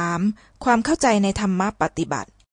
3. ความเข้าใจในธรรมะปฏิบัติ